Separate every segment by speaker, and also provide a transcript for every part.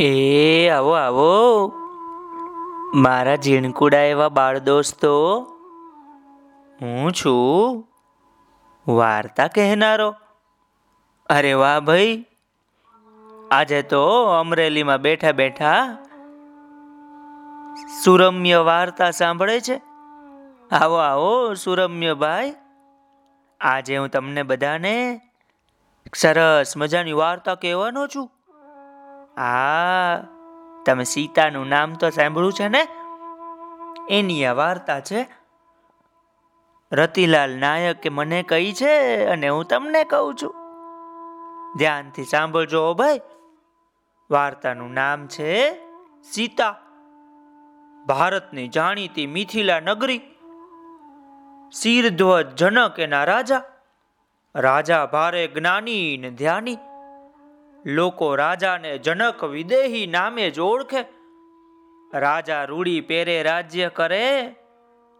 Speaker 1: એ, આવો આવો. મારા ઝીણકુડા એવા બાળ દોસ્તો, હું છું વાર્તા કહેનારો. અરે વાહ ભાઈ, આજે તો અમરેલીમાં બેઠા બેઠા સુરમ્ય વાર્તા સાંભળે છે. આવો આવો, સુરમ્ય ભાઈ, આજે હું તમને બધાને સરસ મજાની વાર્તા કહેવાનો છું. હા તમે સીતાનું નામ તો સાંભળ્યું છે ને? એની આ વાર્તા છે, રતિલાલ નાયકે મને કહી છે અને હું તમને કહું છું. ધ્યાનથી સાંભળજો ભાઈ. વાર્તાનું નામ છે સીતા. ભારતની જાણીતી મિથિલા નગરી. શિરધ્વજ જનક એના રાજા. રાજા ભારે જ્ઞાની ને ધ્યાની. લોકો રાજાને જનક વિદેહી નામે જ ઓળખે. રાજા રૂડી પેરે રાજ્ય કરે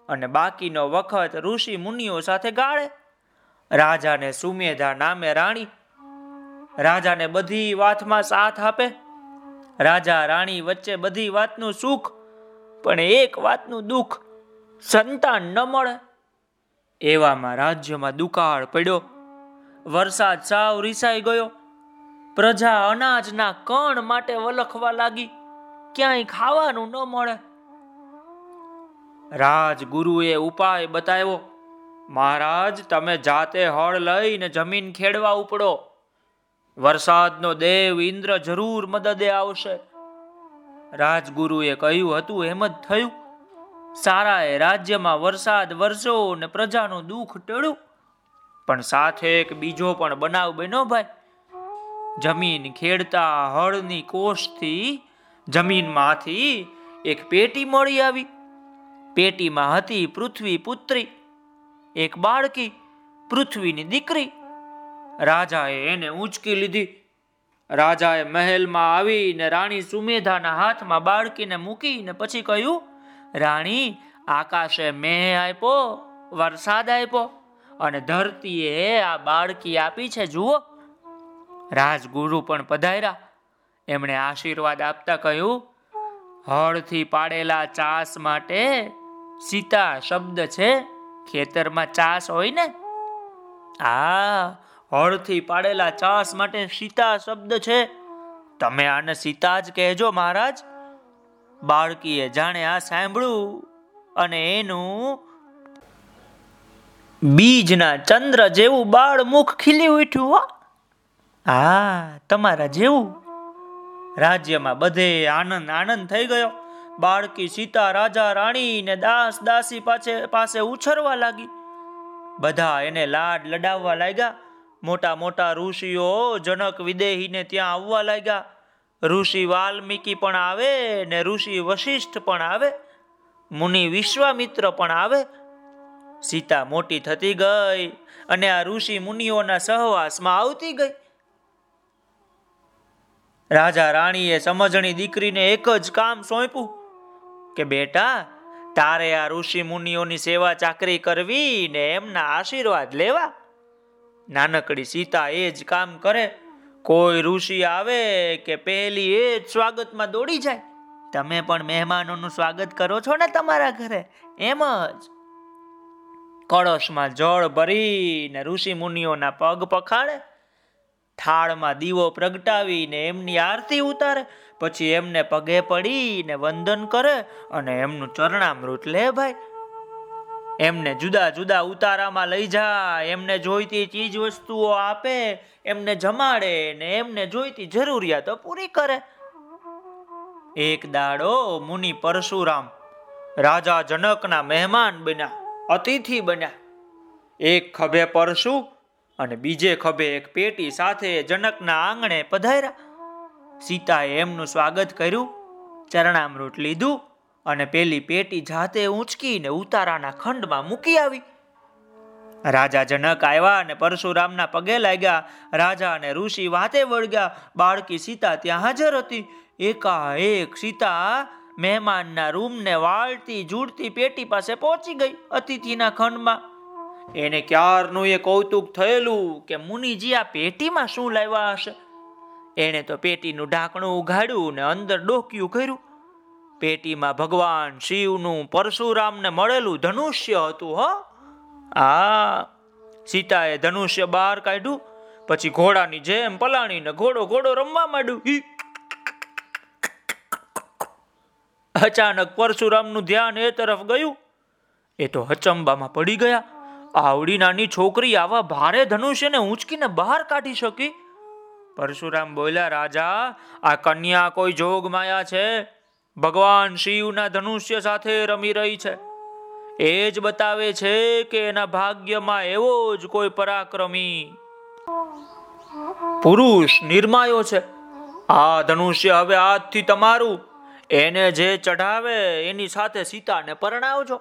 Speaker 1: અને બાકીનો વખત ઋષિ મુનિઓ સાથે ગાળે. રાજાને સુમેધા નામે રાણી. રાજાને બધી વાતમાં સાથ આપે. રાજા રાણી વચ્ચે બધી વાતનું સુખ, પણ એક વાતનું દુઃખ, સંતાન ન મળે. એવામાં રાજ્યમાં દુકાળ પડ્યો. વરસાદ સાવ રીસાઈ ગયો. પ્રજા અનાજના કણ માટે વલખવા લાગી. ક્યાંય ખાવાનું ન મળે. રાજગુરુએ ઉપાય બતાવ્યો, મહારાજ, તમે જાતે હળ લઈને જમીન ખેડવા ઉપડો. વરસાદનો દેવ ઇન્દ્ર જરૂર મદદે આવશે. રાજગુરુએ કહ્યું, હતું એમ જ થયું. સારાએ રાજ્યમાં વરસાદ વરસો ને પ્રજાનું દુઃખ ટળ્યું. પણ સાથે એક બીજો પણ બનાવ બન્યો ભાઈ. જમીન ખેડતા, હળની કોષથી જમીનમાંથી એક પેટી મળી આવી. પેટીમાં હતી પૃથ્વી પુત્રી, એક બાળકી, પૃથ્વીની દીકરી. રાજાએ એને ઊંચકી લીધી. રાજાએ મહેલમાં આવીને રાણી સુમેધાના હાથમાં બાળકીને મૂકીને પછી કહ્યું, રાણી, આકાશે મેહ આપ્યો, વરસાદ આપ્યો અને ધરતીએ આ બાળકી આપી છે, જુઓ. રાજગુરુ પણ પધાર્યા. એમણે આશીર્વાદ આપતા કહ્યું, હળથી પાડેલા ચાસ માટે સીતા શબ્દ છે, ખેતરમાં ચાસ હોય ને? આ હળથી પાડેલા ચાસ માટે સીતા શબ્દ છે. તમે આને સીતા જ કહેજો મહારાજ. બાળકીએ જાણે આ સાંભળ્યું અને એનું બીજના ચંદ્ર જેવું બાળ મુખ ખીલી ઉઠ્યું હા તમારા જેવું? રાજ્યમાં બધે આનંદ આનંદ થઈ ગયો. બાળકી સીતા, રાજા, રાણી ને દાસ, દાસી પાસે પાસે ઉછરવા લાગી. બધા એને લાડ લડાવવા લાગ્યા. મોટા મોટા ઋષિઓ જનક વિદેહીને ત્યાં આવવા લાગ્યા. ઋષિ વાલ્મીકી પણ આવે ને ઋષિ વશિષ્ઠ પણ આવે. મુનિ વિશ્વામિત્ર પણ આવે. સીતા મોટી થતી ગઈ અને આ ઋષિ મુનિઓના સહવાસમાં આવતી ગઈ. રાજા રાણીએ સમજણી દીકરીને એક જ કામ સોંપ્યું કે બેટા, તારે આ ઋષિ મુનિઓની સેવા ચાકરી કરવી ને એમના આશીર્વાદ લેવા. નાનકડી સીતા એ જ કામ કરે. કોઈ ઋષિ આવે કે પહેલી એ જ સ્વાગતમાં દોડી જાય. તમે પણ મહેમાનોનું સ્વાગત કરો છો ને તમારા ઘરે, એમ જ. કળશમાં જળ ભરીને ઋષિ મુનિઓના પગ પખાડે થાળમાં દીવો પ્રગટાવીને એમની આરતી ઉતારે. પછી એમને પગે પડીને વંદન કરે અને એમનું ચરણામૃત લે ભાઈ. એમને જુદા જુદા ઉતારામાં લઈ જાય, એમને જોઈતી ચીજ વસ્તુઓ આપે, એમને જમાડે ને એમને જોઈતી જરૂરિયાતો પૂરી કરે. એક દાડો મુનિ પરશુરામ રાજા જનકના મહેમાન બન્યા, અતિથિ બન્યા. એક ખભે પરશુ અને બીજે ખભે એક પેટી સાથે જનકના આંગણે પધાર્યા. સીતાએ એમનું સ્વાગત કર્યું, ચરણામૃત લીધું અને પેલી પેટી જાતે ઊંચકીને ઉતારાના ખંડમાં મૂકી આવી. રાજા જનક આવ્યા અને પરશુરામના પગે લાગ્યા. રાજા અને ઋષિ વાતે વળગ્યા. બાળકી સીતા ત્યાં હાજર હતી. એકાએક સીતા મહેમાનના રૂમને વાળતી, જુડતી પેટી પાસે પહોંચી ગઈ અતિથિના ખંડમાં. એને ક્યારનું એ કૌતુક થયેલું કે મુનિજી આ પેટીમાં શું લાવ્યા હશે? એણે તો પેટીનું ઢાંકણું ઉઘાડ્યું ને અંદર ડોક્યું કર્યું. પેટીમાં ભગવાન શિવનું પરશુરામને મળેલું ધનુષ્ય હતું, હો. આ સીતાએ ધનુષ્ય બહાર કાઢ્યું, પછી ઘોડાની જેમ પલાણીને ઘોડો ઘોડો રમવા માંડ્યું. અચાનક પરશુરામનું ધ્યાન એ તરફ ગયું. એ તો હચંબામાં પડી ગયા. આવડી નાની છોકરી આવા ભારે ધનુષ્યને ઊંચકીને બહાર કાઢી શકી? પરશુરામ બોલ્યા, રાજા, આ કન્યા કોઈ જોગ માયા છે? ભગવાન શિવના ધનુષ્ય સાથે રમી રહી છે. એ જ બતાવે છે કે એના ભાગ્યમાં એવો જ કોઈ પરાક્રમી પુરુષ નિર્માયો છે. આ ધનુષ્ય હવે આજથી તમારું. એને જે ચઢાવે, એની સાથે સીતાને પરણાવજો.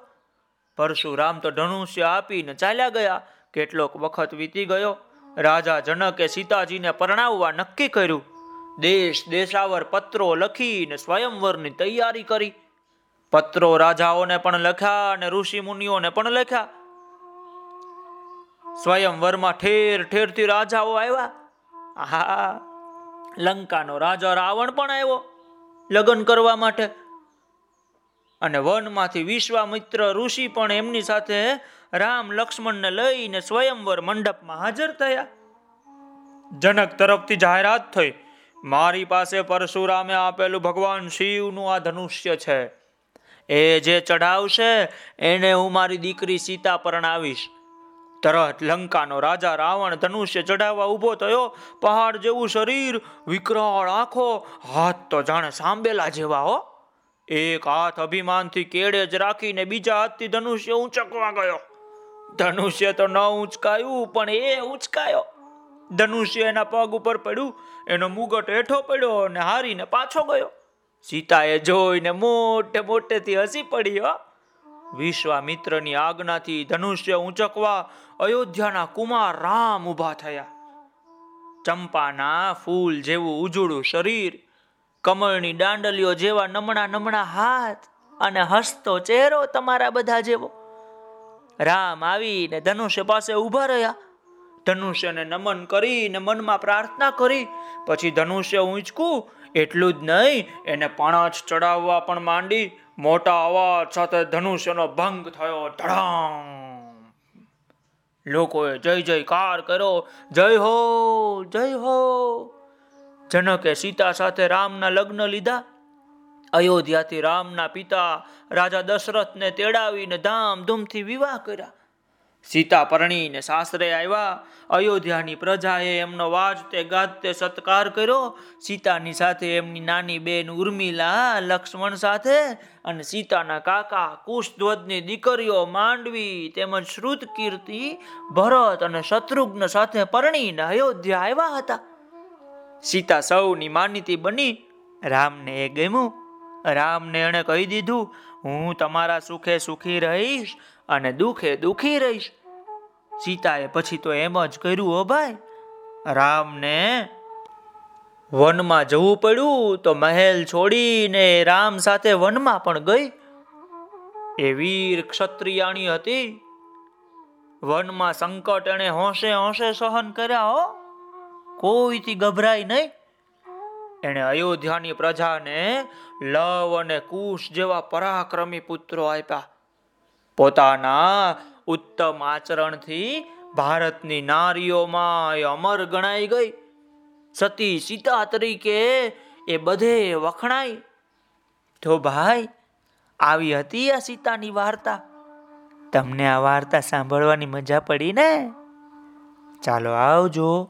Speaker 1: પરશુરામ તો ધનુષ્ય આપીને ચાલ્યા ગયા. કેટલોક વખત વીતી ગયો. રાજા જનકે સીતાજીને પરણાવવા નક્કી કર્યું. દેશ દેશાવર પત્રો લખીને સ્વયંવરની તૈયારી કરી. પત્રો રાજાઓને પણ લખ્યા અને ઋષિ મુનિઓને પણ લખ્યા. સ્વયંવરમાં ઠેર ઠેરથી રાજાઓ આવ્યા. હા લંકાનો રાજા રાવણ પણ આવ્યો. લગ્ન કરવા માટે અને વનમાંથી વિશ્વામિત્ર ઋષિ પણ એમની સાથે રામ લક્ષ્મણને લઈને સ્વયંવર મંડપમાં હાજર થયા. જનક તરફથી જાહેરાત થઈ, મારી પાસે પરશુરામે આપેલું ભગવાન શિવનું આ ધનુષ્ય છે. એ જે ચઢાવશે, એને હું મારી દીકરી સીતા પરણાવીશ તરત લંકાનો રાજા રાવણ ધનુષ્ય ચઢાવવા ઊભો થયો. પહાડ જેવું શરીર, વિકરાળ આંખો, હાથ તો જાણે સાંભેલા જેવા હો. એક હાથ અભિમાનથી કેળે જ રાખીને બીજા હાથથી ધનુષ્ય ઊંચકવા ગયો. ધનુષ્ય તો ન ઉંચકાયું પણ એ ઉંચકાયો ધનુષ્ય એના પગ ઉપર પડ્યું, એનો મુગટ હેઠો પડ્યો અને હારીને પાછો ગયો. સીતાએ જોઈને મોટે મોટેથી હસી પડી, હો. વિશ્વામિત્રની આજ્ઞાથી ધનુષ્ય ઊંચકવા અયોધ્યાના કુમાર રામ ઊભા થયા. ચંપાના ફૂલ જેવું ઉજળું શરીર કમળની દાંડલીઓ જેવા નમણા નમણા હાથ અને હસતો ચહેરો તમારા બધા જેવો. રામ આવીને ધનુષ્ય પાસે ઊભા રહ્યા. ધનુષ્યને નમન કરીને મનમાં પ્રાર્થના કરી. પછી ધનુષ્ય ઊંચકું, એટલું જ નહીં, એને પણાચ ચડાવવા પણ માંડી. મોટા અવાજ સાથે ધનુષ્યનો ભંગ થયો. ધડામ! લોકોએ જય જયકાર કર્યો. જય હો જય હો! જનકે સીતા સાથે રામના લગ્ન લીધા. અયોધ્યાથી રામના પિતા રાજા દશરથને તેડાવીને ધામધૂમથી વિવાહ કર્યા. સીતા પરણીને સાસરે આવ્યા. અયોધ્યાની પ્રજાએ એમનો વાજતે ગાજતે સત્કાર કર્યો. સીતાની સાથે એમની નાની બેન ઉર્મિલા, લક્ષ્મણ સાથે અને સીતાના કાકા કુશધ્વજની દીકરીઓ માંડવી તેમજ શ્રુત કીર્તિ ભરત અને શત્રુઘ્ન સાથે પરણીને અયોધ્યા આવ્યા હતા. સીતા સૌની માનીતી બની રામને એ ગમ્યું. રામને એણે કહી દીધું, હું તમારા સુખે સુખી રહીશ અને દુખે દુખી રહીશ. સીતાએ પછી તો એમ જ કર્યું, હો ભાઈ, રામને વનમાં જવું પડ્યું તો મહેલ છોડીને રામ સાથે વનમાં પણ ગઈ. એ વીર ક્ષત્રિયાણી હતી. વનમાં સંકટ એણે હોંશે હોંશે સહન કર્યા, હો. કોઈથી ગભરાય નહીં. એણે અયોધ્યાની પ્રજાને લવ અને કુશ જેવા પરાક્રમી પુત્રો આપ્યા. પોતાના ઉત્તમ આચરણથી ભારતની નારીઓમાં અમર ગણાઈ ગઈ. સતી સીતા તરીકે એ બધે વખણાઈ. તો ભાઈ, આવી હતી આ સીતાની વાર્તા? તમને આ વાર્તા સાંભળવાની મજા પડી ને? ચાલો આવજો.